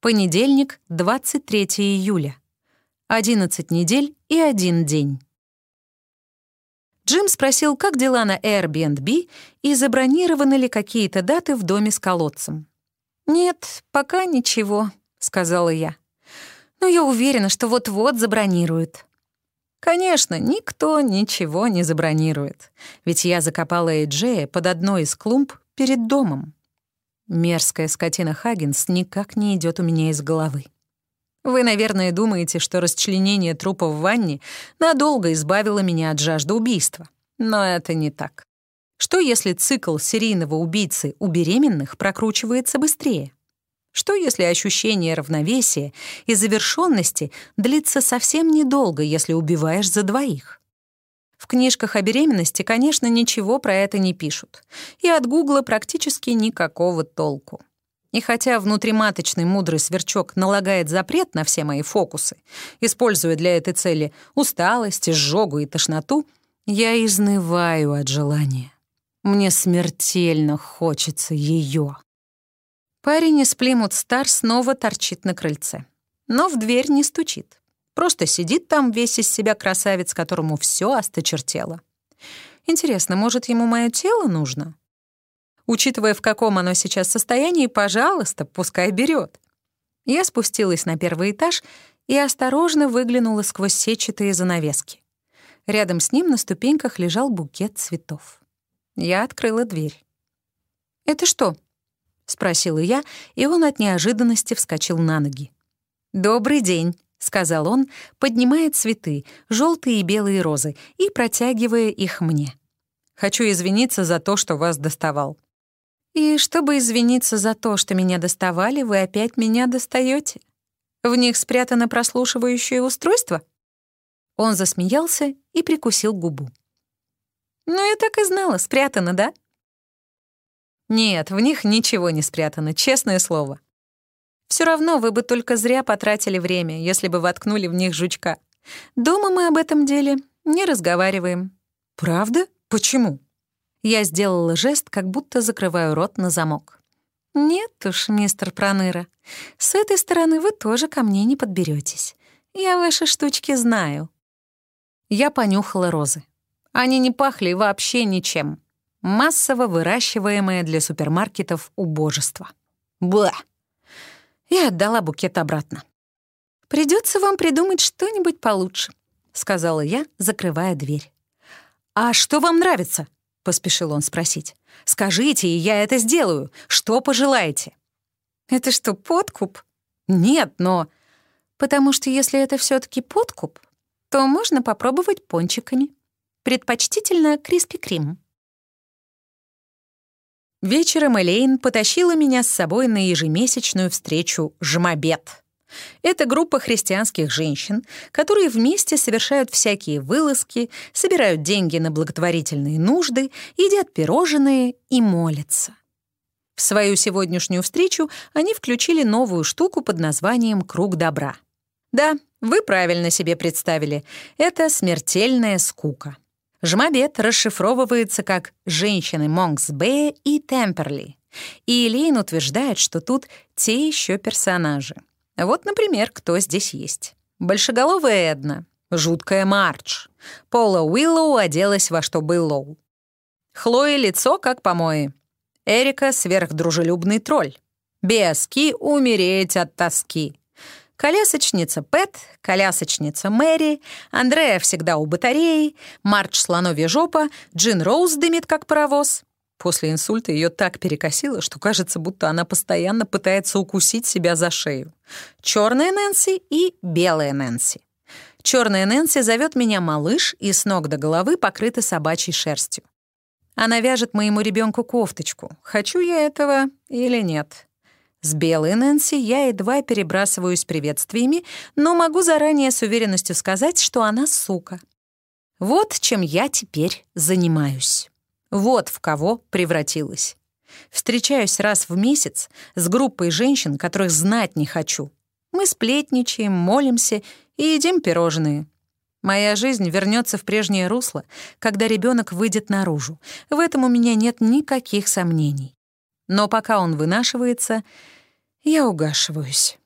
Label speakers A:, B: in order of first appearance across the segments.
A: Понедельник, 23 июля. 11 недель и один день. Джим спросил, как дела на Airbnb и забронированы ли какие-то даты в доме с колодцем. «Нет, пока ничего», — сказала я. «Но я уверена, что вот-вот забронируют». Конечно, никто ничего не забронирует, ведь я закопала Эйджея под одной из клумб перед домом. Мерзкая скотина Хаггинс никак не идет у меня из головы. Вы, наверное, думаете, что расчленение трупа в ванне надолго избавило меня от жажды убийства. Но это не так. Что если цикл серийного убийцы у беременных прокручивается быстрее? Что если ощущение равновесия и завершенности длится совсем недолго, если убиваешь за двоих? В книжках о беременности, конечно, ничего про это не пишут. И от Гугла практически никакого толку. И хотя внутриматочный мудрый сверчок налагает запрет на все мои фокусы, используя для этой цели усталость, изжогу и тошноту, я изнываю от желания. Мне смертельно хочется ее. Парень из Плимут Стар снова торчит на крыльце. Но в дверь не стучит. Просто сидит там весь из себя красавец, которому все осточертело. Интересно, может, ему мое тело нужно? Учитывая, в каком оно сейчас состоянии, пожалуйста, пускай берет. Я спустилась на первый этаж и осторожно выглянула сквозь сетчатые занавески. Рядом с ним на ступеньках лежал букет цветов. Я открыла дверь. «Это что?» — спросила я, и он от неожиданности вскочил на ноги. «Добрый день», — сказал он, поднимая цветы, желтые и белые розы, и протягивая их мне. «Хочу извиниться за то, что вас доставал». «И чтобы извиниться за то, что меня доставали, вы опять меня достаете? В них спрятано прослушивающее устройство?» Он засмеялся и прикусил губу. «Ну, я так и знала, спрятано, да?» «Нет, в них ничего не спрятано, честное слово. Все равно вы бы только зря потратили время, если бы воткнули в них жучка. Дома мы об этом деле не разговариваем». «Правда? Почему?» Я сделала жест, как будто закрываю рот на замок. «Нет уж, мистер Проныра, с этой стороны вы тоже ко мне не подберетесь. Я ваши штучки знаю». Я понюхала розы. Они не пахли вообще ничем. Массово выращиваемое для супермаркетов убожество. Бла! И отдала букет обратно. Придется вам придумать что-нибудь получше», — сказала я, закрывая дверь. «А что вам нравится?» — поспешил он спросить. «Скажите, и я это сделаю. Что пожелаете?» «Это что, подкуп?» «Нет, но...» «Потому что если это все таки подкуп, то можно попробовать пончиками. Предпочтительно Криспи Крим». Вечером Элейн потащила меня с собой на ежемесячную встречу «Жмобед». Это группа христианских женщин, которые вместе совершают всякие вылазки, собирают деньги на благотворительные нужды, едят пирожные и молятся. В свою сегодняшнюю встречу они включили новую штуку под названием «Круг добра». Да, вы правильно себе представили, это смертельная скука. Жмобет расшифровывается как «женщины Монкс-Бэя и Темперли». И Элейн утверждает, что тут те еще персонажи. Вот, например, кто здесь есть. Большеголовая Эдна, жуткая Мардж. Пола Уиллоу оделась во что было. Хлоя лицо как помои. Эрика — сверхдружелюбный тролль. Биаски — умереть от тоски. Колясочница Пэт, колясочница Мэри, Андрея всегда у батареи, Марч слоновья жопа, Джин Роуз дымит как паровоз. После инсульта ее так перекосило, что кажется, будто она постоянно пытается укусить себя за шею. Черная Нэнси и белая Нэнси. Черная Нэнси зовет меня малыш и с ног до головы покрыта собачьей шерстью. Она вяжет моему ребенку кофточку. Хочу я этого или нет? С белой Нэнси я едва перебрасываюсь приветствиями, но могу заранее с уверенностью сказать, что она сука. Вот чем я теперь занимаюсь. Вот в кого превратилась. Встречаюсь раз в месяц с группой женщин, которых знать не хочу. Мы сплетничаем, молимся и едим пирожные. Моя жизнь вернется в прежнее русло, когда ребенок выйдет наружу. В этом у меня нет никаких сомнений. Но пока он вынашивается, я угашиваюсь.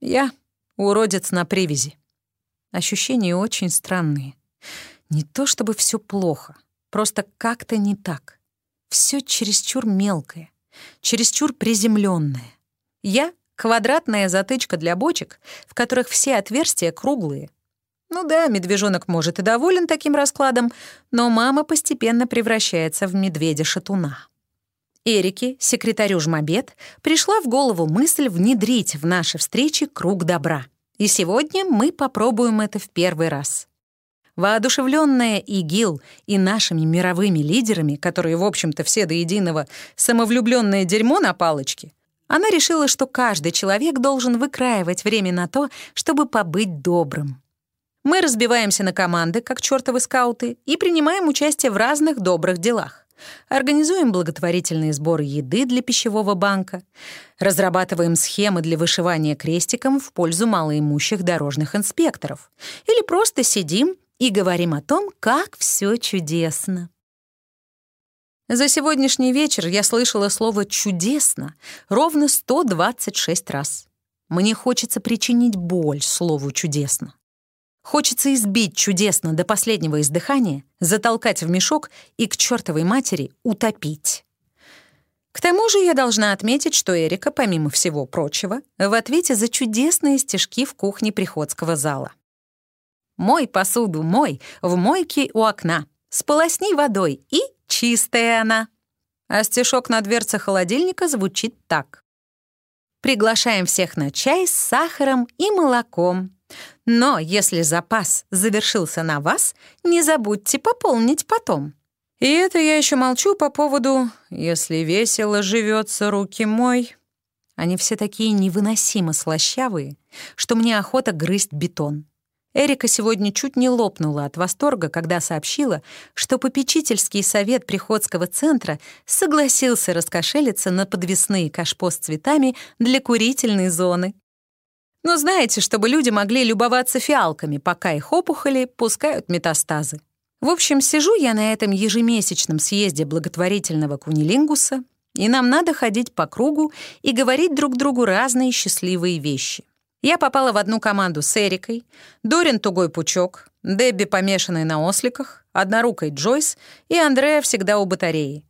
A: Я — уродец на привязи. Ощущения очень странные. Не то чтобы все плохо, просто как-то не так. Все чересчур мелкое, чересчур приземленное. Я — квадратная затычка для бочек, в которых все отверстия круглые. Ну да, медвежонок может и доволен таким раскладом, но мама постепенно превращается в медведя-шатуна. Эрике, секретарю жмобед, пришла в голову мысль внедрить в наши встречи круг добра. И сегодня мы попробуем это в первый раз. Воодушевленная ИГИЛ и нашими мировыми лидерами, которые, в общем-то, все до единого самовлюбленное дерьмо на палочке, она решила, что каждый человек должен выкраивать время на то, чтобы побыть добрым. Мы разбиваемся на команды, как чертовы скауты, и принимаем участие в разных добрых делах. Организуем благотворительные сборы еды для пищевого банка, разрабатываем схемы для вышивания крестиком в пользу малоимущих дорожных инспекторов или просто сидим и говорим о том, как все чудесно. За сегодняшний вечер я слышала слово «чудесно» ровно 126 раз. Мне хочется причинить боль слову «чудесно». Хочется избить чудесно до последнего издыхания, затолкать в мешок и к чертовой матери утопить. К тому же я должна отметить, что Эрика, помимо всего прочего, в ответе за чудесные стежки в кухне приходского зала. «Мой посуду, мой, в мойке у окна, сполосни водой, и чистая она». А стишок на дверце холодильника звучит так. «Приглашаем всех на чай с сахаром и молоком. Но если запас завершился на вас, не забудьте пополнить потом. И это я еще молчу по поводу «если весело живется, руки мой». Они все такие невыносимо слащавые, что мне охота грызть бетон. Эрика сегодня чуть не лопнула от восторга, когда сообщила, что попечительский совет Приходского центра согласился раскошелиться на подвесные кашпо с цветами для курительной зоны. Но знаете, чтобы люди могли любоваться фиалками, пока их опухоли пускают метастазы. В общем, сижу я на этом ежемесячном съезде благотворительного кунилингуса, и нам надо ходить по кругу и говорить друг другу разные счастливые вещи. Я попала в одну команду с Эрикой, Дорин Тугой Пучок, Дебби, помешанной на осликах, Однорукой Джойс и Андрея всегда у батареи.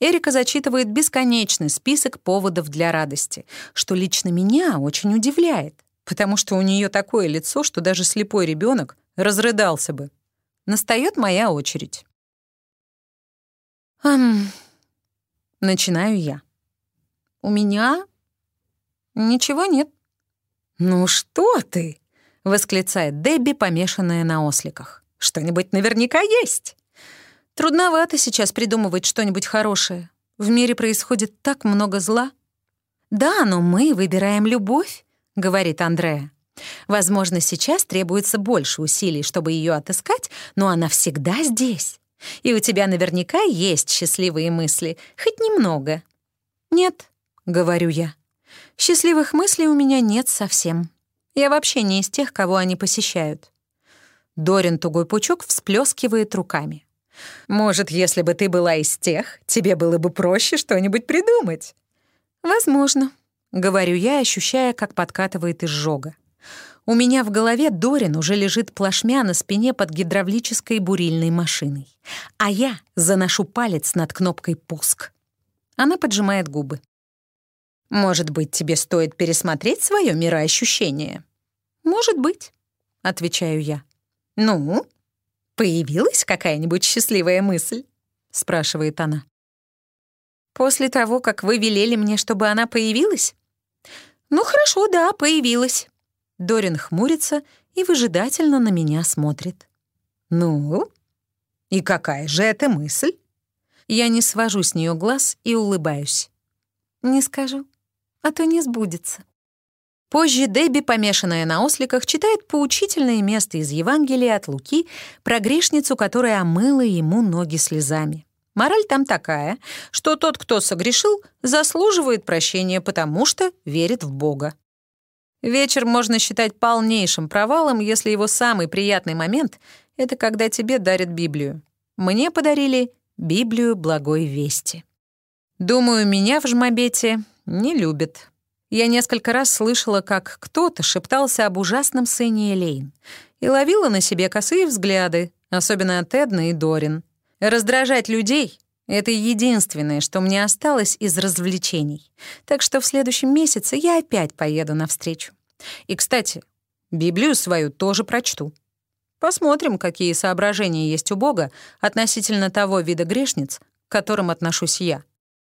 A: Эрика зачитывает бесконечный список поводов для радости, что лично меня очень удивляет потому что у нее такое лицо, что даже слепой ребенок разрыдался бы. Настает моя очередь. Ам... Начинаю я. У меня ничего нет. «Ну что ты?» — восклицает Дебби, помешанная на осликах. «Что-нибудь наверняка есть». Трудновато сейчас придумывать что-нибудь хорошее. В мире происходит так много зла. Да, но мы выбираем любовь, — говорит Андреа. «Возможно, сейчас требуется больше усилий, чтобы ее отыскать, но она всегда здесь. И у тебя наверняка есть счастливые мысли, хоть немного». «Нет», — говорю я. «Счастливых мыслей у меня нет совсем. Я вообще не из тех, кого они посещают». Дорин Тугой Пучок всплескивает руками. «Может, если бы ты была из тех, тебе было бы проще что-нибудь придумать?» «Возможно», — говорю я, ощущая, как подкатывает изжога. У меня в голове Дорин уже лежит плашмя на спине под гидравлической бурильной машиной, а я заношу палец над кнопкой «Пуск». Она поджимает губы. «Может быть, тебе стоит пересмотреть свое мироощущение?» «Может быть», — отвечаю я. «Ну, появилась какая-нибудь счастливая мысль?» — спрашивает она. «После того, как вы велели мне, чтобы она появилась?» «Ну хорошо, да, появилась». Дорин хмурится и выжидательно на меня смотрит. «Ну? И какая же это мысль?» Я не свожу с нее глаз и улыбаюсь. «Не скажу, а то не сбудется». Позже Дебби, помешанная на осликах, читает поучительное место из Евангелия от Луки про грешницу, которая омыла ему ноги слезами. Мораль там такая, что тот, кто согрешил, заслуживает прощения, потому что верит в Бога. Вечер можно считать полнейшим провалом, если его самый приятный момент — это когда тебе дарят Библию. Мне подарили Библию благой вести. Думаю, меня в жмобете не любят. Я несколько раз слышала, как кто-то шептался об ужасном сыне Элейн и ловила на себе косые взгляды, особенно от Эдны и Дорин. Раздражать людей — это единственное, что мне осталось из развлечений. Так что в следующем месяце я опять поеду навстречу. И, кстати, Библию свою тоже прочту. Посмотрим, какие соображения есть у Бога относительно того вида грешниц, к которым отношусь я.